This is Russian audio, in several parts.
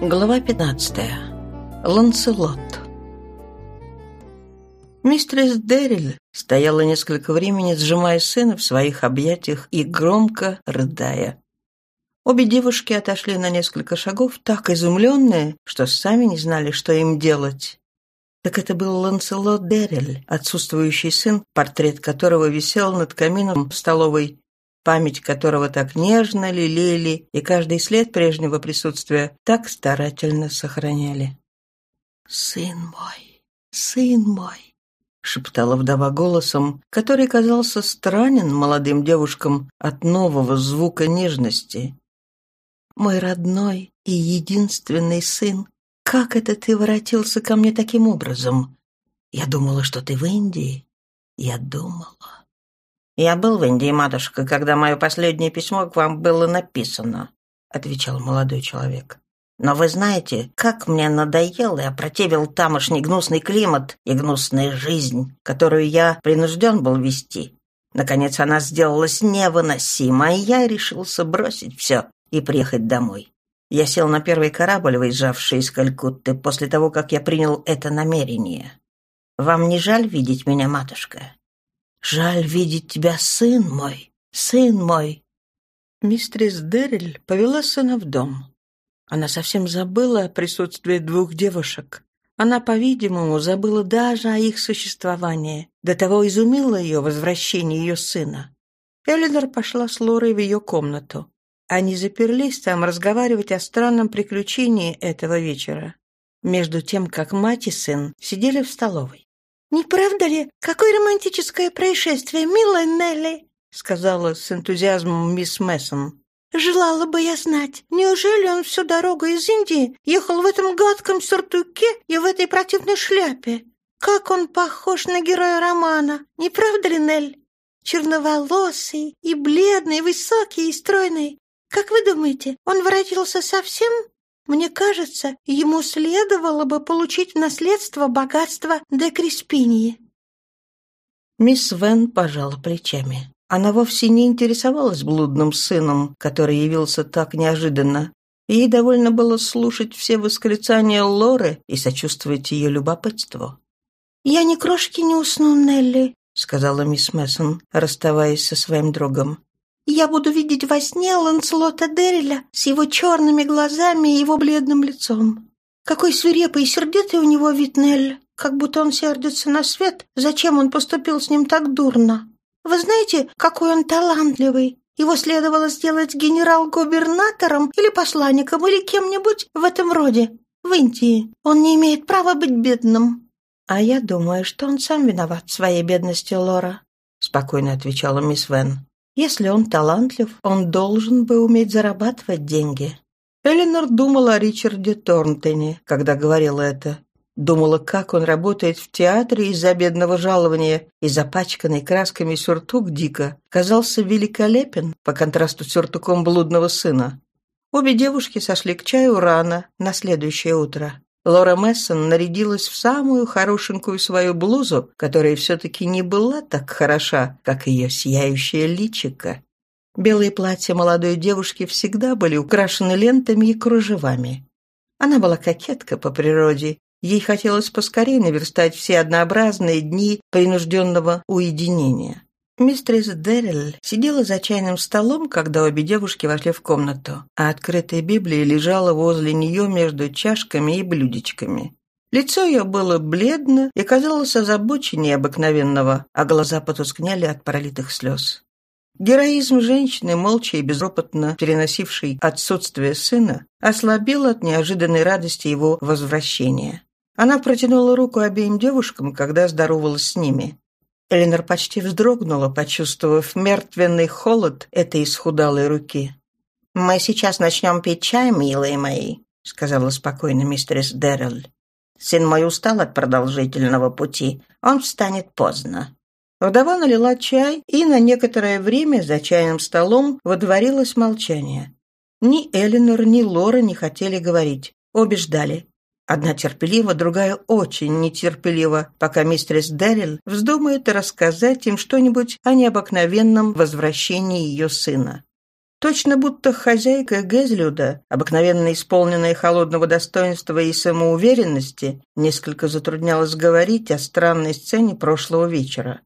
Глава 15. Ланселот. Мистерис Дерриль стояла несколько времени, сжимая сына в своих объятиях и громко рыдая. Обе девушки отошли на несколько шагов, так изумленные, что сами не знали, что им делать. Так это был Ланселот Дерриль, отсутствующий сын, портрет которого висел над камином в столовой память которого так нежно лелеяли и каждый след прежнего присутствия так старательно сохраняли. «Сын мой, сын мой!» — шептала вдова голосом, который казался странен молодым девушкам от нового звука нежности. «Мой родной и единственный сын, как это ты воротился ко мне таким образом? Я думала, что ты в Индии. Я думала...» «Я был в Индии, матушка, когда мое последнее письмо к вам было написано», — отвечал молодой человек. «Но вы знаете, как мне надоел и опротивил тамошний гнусный климат и гнусная жизнь, которую я принужден был вести. Наконец она сделалась невыносима, и я решился бросить все и приехать домой. Я сел на первый корабль, выезжавший из Калькутты, после того, как я принял это намерение. Вам не жаль видеть меня, матушка? Жаль видеть тебя, сын мой, сын мой!» Мистрис Дерриль повела сына в дом. Она совсем забыла о присутствии двух девушек. Она, по-видимому, забыла даже о их существовании. До того изумило ее возвращение ее сына. Элинор пошла с Лорой в ее комнату. Они заперлись там разговаривать о странном приключении этого вечера. Между тем, как мать и сын сидели в столовой. «Не правда ли? Какое романтическое происшествие, милая Нелли!» сказала с энтузиазмом мисс Мессон. «Желала бы я знать, неужели он всю дорогу из Индии ехал в этом гадком сюртуке и в этой противной шляпе? Как он похож на героя романа, не правда ли, Нель? Черноволосый и бледный, высокий и стройный. Как вы думаете, он воротился совсем мне кажется, ему следовало бы получить в наследство богатство де Криспинии». Мисс Вен пожала плечами. Она вовсе не интересовалась блудным сыном, который явился так неожиданно. Ей довольно было слушать все восклицания Лоры и сочувствовать ее любопытству. «Я ни крошки не усну, Нелли», — сказала мисс Мессон, расставаясь со своим другом. Я буду видеть во сне Ланселота Дерриля с его черными глазами и его бледным лицом. Какой свирепый и сердитый у него вид, Нель, как будто он сердится на свет. Зачем он поступил с ним так дурно? Вы знаете, какой он талантливый. Его следовало сделать генерал-губернатором или посланником или кем-нибудь в этом роде. В Индии. Он не имеет права быть бедным. А я думаю, что он сам виноват в своей бедности, Лора, спокойно отвечала мисс Вен. Если он талантлив, он должен бы уметь зарабатывать деньги. Эленор думала о Ричарде Торнтоне, когда говорила это. Думала, как он работает в театре из-за бедного жалования, и запачканный красками сюртук Дика казался великолепен по контрасту с сюртуком блудного сына. Обе девушки сошли к чаю рано, на следующее утро. Лора Мессон нарядилась в самую хорошенькую свою блузу, которая все-таки не была так хороша, как ее сияющее личико. Белые платья молодой девушки всегда были украшены лентами и кружевами. Она была кокетка по природе, ей хотелось поскорее наверстать все однообразные дни принужденного уединения. Мистерис Деррилл сидела за чайным столом, когда обе девушки вошли в комнату, а открытая Библия лежала возле нее между чашками и блюдечками. Лицо ее было бледно и казалось озабоченнее обыкновенного, а глаза потускнели от пролитых слез. Героизм женщины, молча и безропотно переносившей отсутствие сына, ослабил от неожиданной радости его возвращения. Она протянула руку обеим девушкам, когда здоровалась с ними. Эленор почти вздрогнула, почувствовав мертвенный холод этой исхудалой руки. «Мы сейчас начнем пить чай, милые мои», — сказала спокойно мистерис Деррелл. «Сын мой устал от продолжительного пути. Он встанет поздно». Вдова налила чай, и на некоторое время за чайным столом водворилось молчание. Ни Эленор, ни Лора не хотели говорить. Обе ждали. Одна терпеливо, другая очень нетерпеливо, пока мистерис Дэрил вздумает рассказать им что-нибудь о необыкновенном возвращении ее сына. Точно будто хозяйка Гезлюда, обыкновенно исполненная холодного достоинства и самоуверенности, несколько затруднялась говорить о странной сцене прошлого вечера.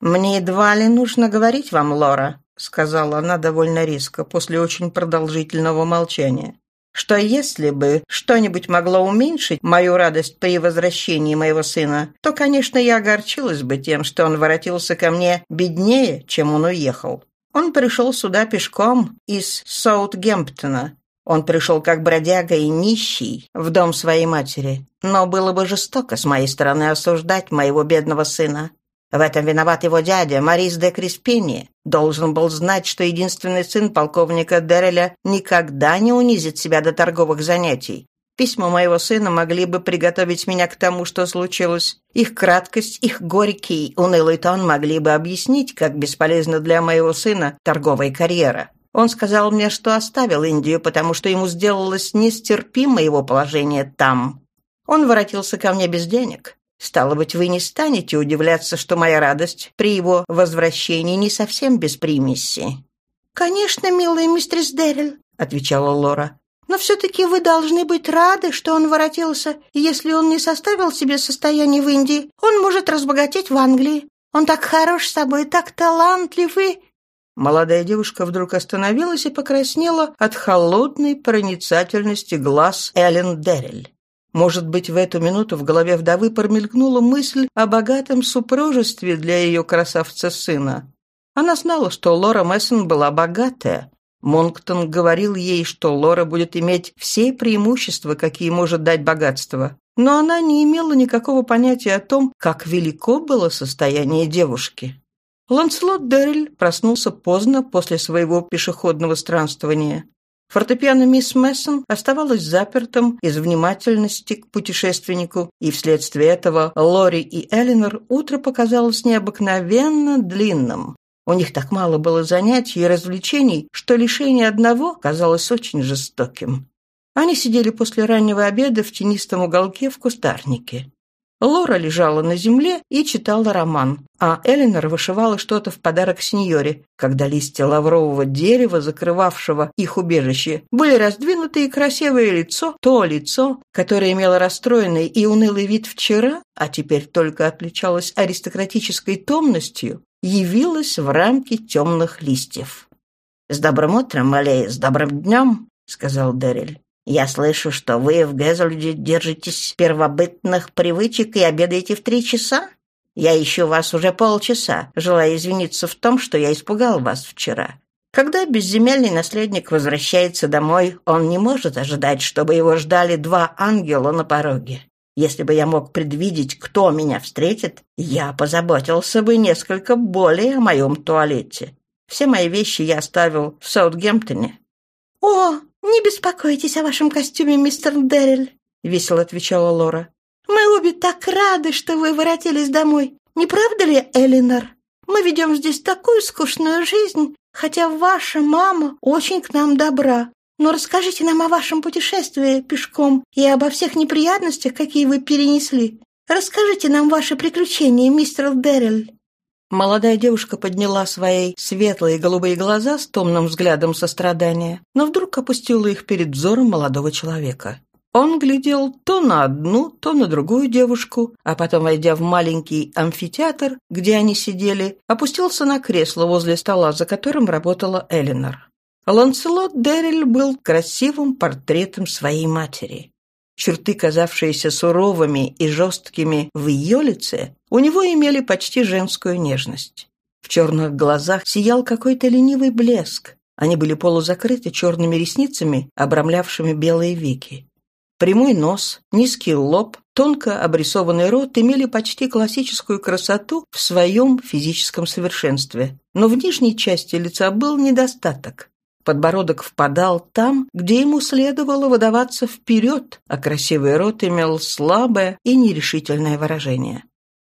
«Мне едва ли нужно говорить вам, Лора», — сказала она довольно резко, после очень продолжительного молчания, «что если бы что-нибудь могло уменьшить мою радость при возвращении моего сына, то, конечно, я огорчилась бы тем, что он воротился ко мне беднее, чем он уехал. Он пришел сюда пешком из Саутгемптона. Он пришел как бродяга и нищий в дом своей матери. Но было бы жестоко с моей стороны осуждать моего бедного сына. В этом виноват его дядя, Марис де Криспини. Должен был знать, что единственный сын полковника Дереля никогда не унизит себя до торговых занятий. Письма моего сына могли бы приготовить меня к тому, что случилось. Их краткость, их горький, унылый тон могли бы объяснить, как бесполезна для моего сына торговая карьера. Он сказал мне, что оставил Индию, потому что ему сделалось нестерпимо его положение там. Он воротился ко мне без денег. Стало быть, вы не станете удивляться, что моя радость при его возвращении не совсем без примеси. «Конечно, милая мистерс Деррилл», — отвечала Лора. Но все-таки вы должны быть рады, что он воротился, если он не составил себе состояние в Индии, он может разбогатеть в Англии. Он так хорош собой, так талантлив и...» Молодая девушка вдруг остановилась и покраснела от холодной проницательности глаз Эллен Деррель. Может быть, в эту минуту в голове вдовы промелькнула мысль о богатом супружестве для ее красавца-сына. Она знала, что Лора Мессон была богатая, Монктон говорил ей, что Лора будет иметь все преимущества, какие может дать богатство. Но она не имела никакого понятия о том, как велико было состояние девушки. Ланселот Дерриль проснулся поздно после своего пешеходного странствования. Фортепиано мисс Мессон оставалось запертым из внимательности к путешественнику, и вследствие этого Лори и Элинор утро показалось необыкновенно длинным. У них так мало было занятий и развлечений, что лишение одного казалось очень жестоким. Они сидели после раннего обеда в тенистом уголке в кустарнике. Лора лежала на земле и читала роман, а Эленор вышивала что-то в подарок сеньоре, когда листья лаврового дерева, закрывавшего их убежище, были раздвинуты, и красивое лицо, то лицо, которое имело расстроенный и унылый вид вчера, а теперь только отличалось аристократической томностью, явилась в рамке темных листьев. «С добрым утром, Малей, с добрым днем!» — сказал Деррель. «Я слышу, что вы в Гезельде держитесь первобытных привычек и обедаете в три часа. Я ищу вас уже полчаса, желая извиниться в том, что я испугал вас вчера. Когда безземельный наследник возвращается домой, он не может ожидать, чтобы его ждали два ангела на пороге. Если бы я мог предвидеть, кто меня встретит, я позаботился бы несколько более о моем туалете. Все мои вещи я оставил в Саутгемптоне». «О, не беспокойтесь о вашем костюме, мистер Деррель», — весело отвечала Лора. «Мы обе так рады, что вы воротились домой. Не правда ли, Элинор? Мы ведем здесь такую скучную жизнь, хотя ваша мама очень к нам добра. Но расскажите нам о вашем путешествии пешком и обо всех неприятностях, какие вы перенесли. Расскажите нам ваши приключения, мистер Деррель». Молодая девушка подняла свои светлые голубые глаза с томным взглядом сострадания, но вдруг опустила их перед взором молодого человека. Он глядел то на одну, то на другую девушку, а потом, войдя в маленький амфитеатр, где они сидели, опустился на кресло возле стола, за которым работала Элинор. Ланселот Дерриль был красивым портретом своей матери. Черты, казавшиеся суровыми и жесткими в ее лице, у него имели почти женскую нежность. В черных глазах сиял какой-то ленивый блеск. Они были полузакрыты черными ресницами, обрамлявшими белые веки. Прямой нос, низкий лоб, тонко обрисованный рот имели почти классическую красоту в своем физическом совершенстве. Но в нижней части лица был недостаток. Подбородок впадал там, где ему следовало выдаваться вперед, а красивый рот имел слабое и нерешительное выражение.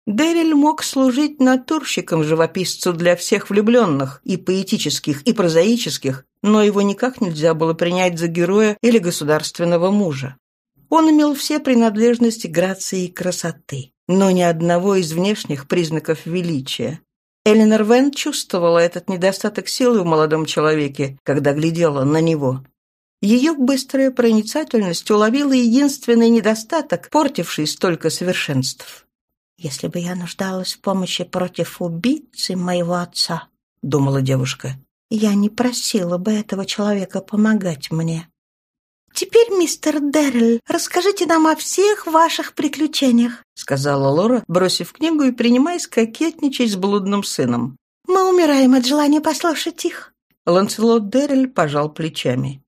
Дерриль мог служить натурщиком-живописцу для всех влюбленных, и поэтических, и прозаических, но его никак нельзя было принять за героя или государственного мужа. Он имел все принадлежности грации и красоты, но ни одного из внешних признаков величия. Эленор Вен чувствовала этот недостаток силы в молодом человеке, когда глядела на него. Ее быстрая проницательность уловила единственный недостаток, портивший столько совершенств. «Если бы я нуждалась в помощи против убийцы моего отца», — думала девушка, — «я не просила бы этого человека помогать мне». «Теперь, мистер Дэррель, расскажите нам о всех ваших приключениях», сказала Лора, бросив книгу и принимаясь кокетничать с блудным сыном. «Мы умираем от желания послушать их». Ланселот Дэррель пожал плечами.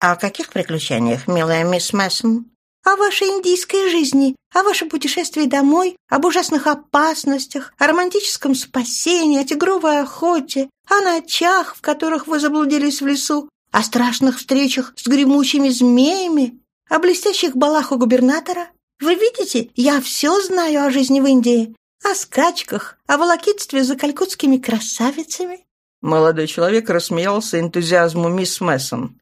«О каких приключениях, милая мисс Мессон?» «О вашей индийской жизни, о вашем путешествии домой, об ужасных опасностях, о романтическом спасении, о тигровой охоте, о ночах, в которых вы заблудились в лесу, о страшных встречах с гремучими змеями, о блестящих балах у губернатора. Вы видите, я все знаю о жизни в Индии, о скачках, о волокитстве за калькутскими красавицами». Молодой человек рассмеялся энтузиазму мисс Мессон.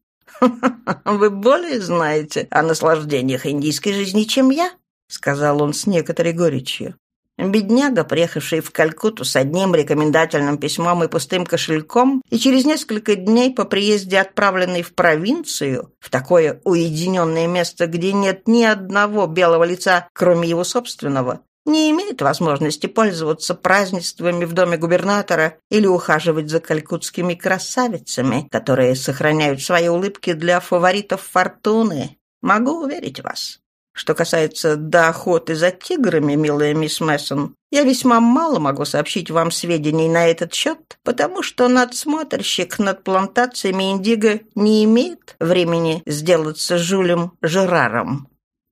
«Вы более знаете о наслаждениях индийской жизни, чем я», — сказал он с некоторой горечью. Бедняга, приехавший в Калькутту с одним рекомендательным письмом и пустым кошельком, и через несколько дней по приезде отправленный в провинцию, в такое уединенное место, где нет ни одного белого лица, кроме его собственного, не имеет возможности пользоваться празднествами в доме губернатора или ухаживать за калькутскими красавицами, которые сохраняют свои улыбки для фаворитов фортуны. Могу уверить вас, что касается до охоты за тиграми, милая мисс Мессон, я весьма мало могу сообщить вам сведений на этот счет, потому что надсмотрщик над плантациями индиго не имеет времени сделаться Жюлем Жераром».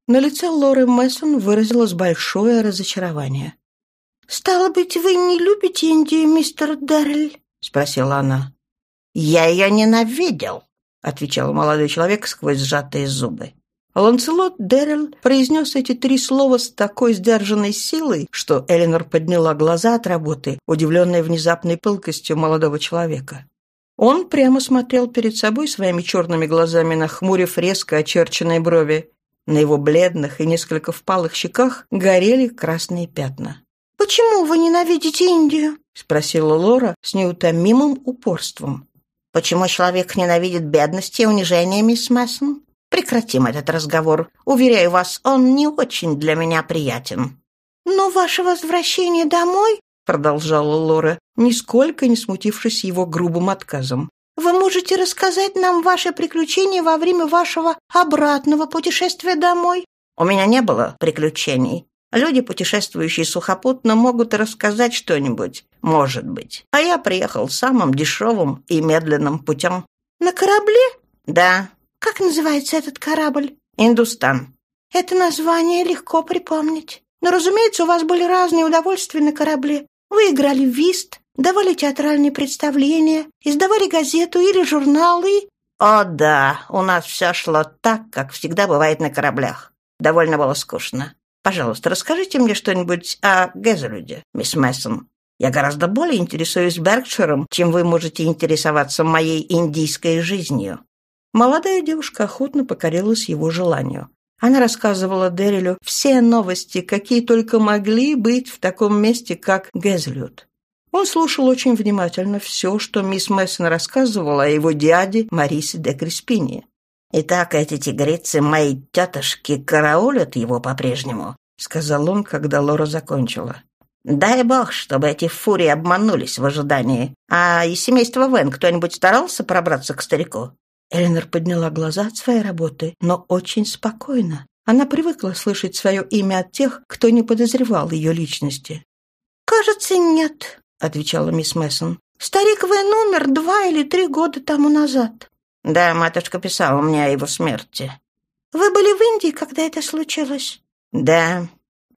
На лице Лоры Мессон выразилось большое разочарование. «Стало быть, вы не любите Индию, мистер Даррель?» — спросила она. «Я ее ненавидел», — отвечал молодой человек сквозь сжатые зубы. Ланселот Деррелл произнес эти три слова с такой сдержанной силой, что Эленор подняла глаза от работы, удивленная внезапной пылкостью молодого человека. Он прямо смотрел перед собой своими черными глазами, нахмурив резко очерченные брови. На его бледных и несколько впалых щеках горели красные пятна. «Почему вы ненавидите Индию?» — спросила Лора с неутомимым упорством. «Почему человек ненавидит бедности и унижения, мисс Мессон?» Прекратим этот разговор. Уверяю вас, он не очень для меня приятен». «Но ваше возвращение домой...» — продолжала Лора, нисколько не смутившись его грубым отказом. «Вы можете рассказать нам ваши приключения во время вашего обратного путешествия домой?» «У меня не было приключений. Люди, путешествующие сухопутно, могут рассказать что-нибудь, может быть. А я приехал самым дешевым и медленным путем». «На корабле?» «Да, как называется этот корабль? Индустан. Это название легко припомнить. Но, разумеется, у вас были разные удовольствия на корабле. Вы играли в вист, давали театральные представления, издавали газету или журналы. О, да, у нас все шло так, как всегда бывает на кораблях. Довольно было скучно. Пожалуйста, расскажите мне что-нибудь о Гезелюде, мисс Мессон. Я гораздо более интересуюсь Беркширом, чем вы можете интересоваться моей индийской жизнью. Молодая девушка охотно покорилась его желанию. Она рассказывала Дэрилю все новости, какие только могли быть в таком месте, как Гезлют. Он слушал очень внимательно все, что мисс Мессон рассказывала о его дяде Марисе де Криспини. «Итак, эти тигрицы, мои тетушки, караулят его по-прежнему», — сказал он, когда Лора закончила. «Дай бог, чтобы эти фурии обманулись в ожидании. А из семейства Вен кто-нибудь старался пробраться к старику?» Эленор подняла глаза от своей работы, но очень спокойно. Она привыкла слышать свое имя от тех, кто не подозревал ее личности. «Кажется, нет», — отвечала мисс Мессон. «Старик Вен умер два или три года тому назад». «Да, матушка писала мне о его смерти». «Вы были в Индии, когда это случилось?» «Да».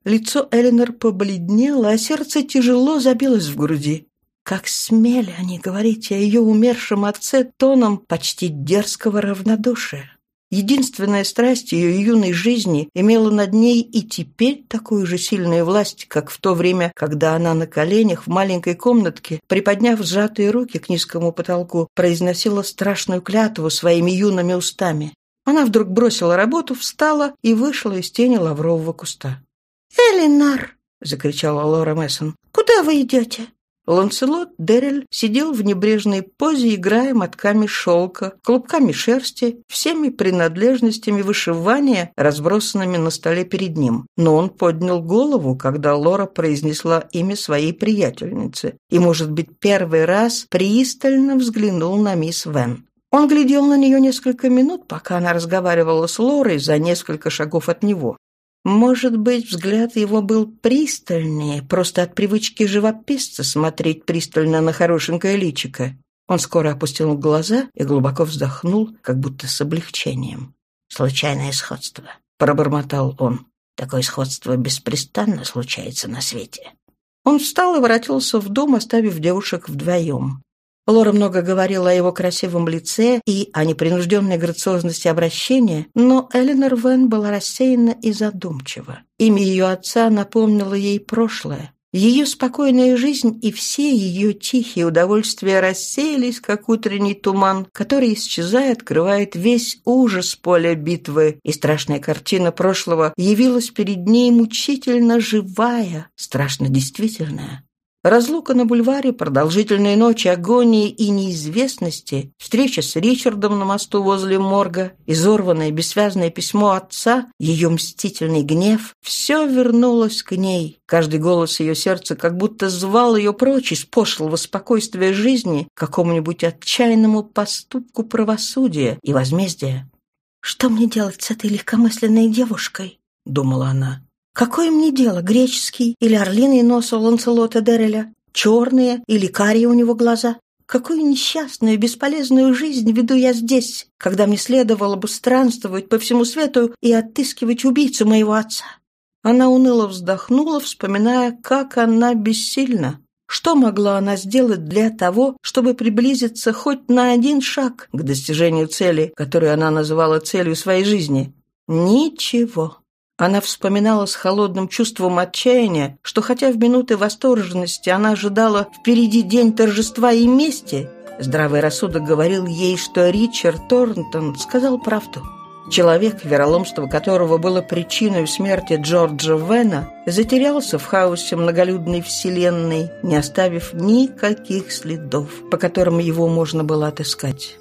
Лицо Эленор побледнело, а сердце тяжело забилось в груди. Как смели они говорить о ее умершем отце тоном почти дерзкого равнодушия. Единственная страсть ее юной жизни имела над ней и теперь такую же сильную власть, как в то время, когда она на коленях в маленькой комнатке, приподняв сжатые руки к низкому потолку, произносила страшную клятву своими юными устами. Она вдруг бросила работу, встала и вышла из тени лаврового куста. «Элинар!» — закричала Лора Мессон. «Куда вы идете?» Ланселот Деррель сидел в небрежной позе, играя мотками шелка, клубками шерсти, всеми принадлежностями вышивания, разбросанными на столе перед ним. Но он поднял голову, когда Лора произнесла имя своей приятельницы, и, может быть, первый раз пристально взглянул на мисс Вен. Он глядел на нее несколько минут, пока она разговаривала с Лорой за несколько шагов от него. Может быть, взгляд его был пристальнее, просто от привычки живописца смотреть пристально на хорошенькое личико. Он скоро опустил глаза и глубоко вздохнул, как будто с облегчением. «Случайное сходство», — пробормотал он. «Такое сходство беспрестанно случается на свете». Он встал и воротился в дом, оставив девушек вдвоем. Лора много говорила о его красивом лице и о непринужденной грациозности обращения, но Эленор Вен была рассеяна и задумчива. Имя ее отца напомнило ей прошлое. Ее спокойная жизнь и все ее тихие удовольствия рассеялись, как утренний туман, который, исчезая, открывает весь ужас поля битвы, и страшная картина прошлого явилась перед ней мучительно живая, страшно действительная. Разлука на бульваре, продолжительные ночи агонии и неизвестности, встреча с Ричардом на мосту возле морга, изорванное бессвязное письмо отца, ее мстительный гнев — все вернулось к ней. Каждый голос ее сердца как будто звал ее прочь из пошлого спокойствия жизни к какому-нибудь отчаянному поступку правосудия и возмездия. «Что мне делать с этой легкомысленной девушкой?» — думала она. Какое мне дело, греческий или орлиный нос у Ланселота Дереля, черные или карие у него глаза? Какую несчастную, бесполезную жизнь веду я здесь, когда мне следовало бы странствовать по всему свету и отыскивать убийцу моего отца? Она уныло вздохнула, вспоминая, как она бессильна. Что могла она сделать для того, чтобы приблизиться хоть на один шаг к достижению цели, которую она называла целью своей жизни? Ничего. Она вспоминала с холодным чувством отчаяния, что хотя в минуты восторженности она ожидала впереди день торжества и мести, здравый рассудок говорил ей, что Ричард Торнтон сказал правду. Человек, вероломство которого было причиной смерти Джорджа Вена, затерялся в хаосе многолюдной вселенной, не оставив никаких следов, по которым его можно было отыскать.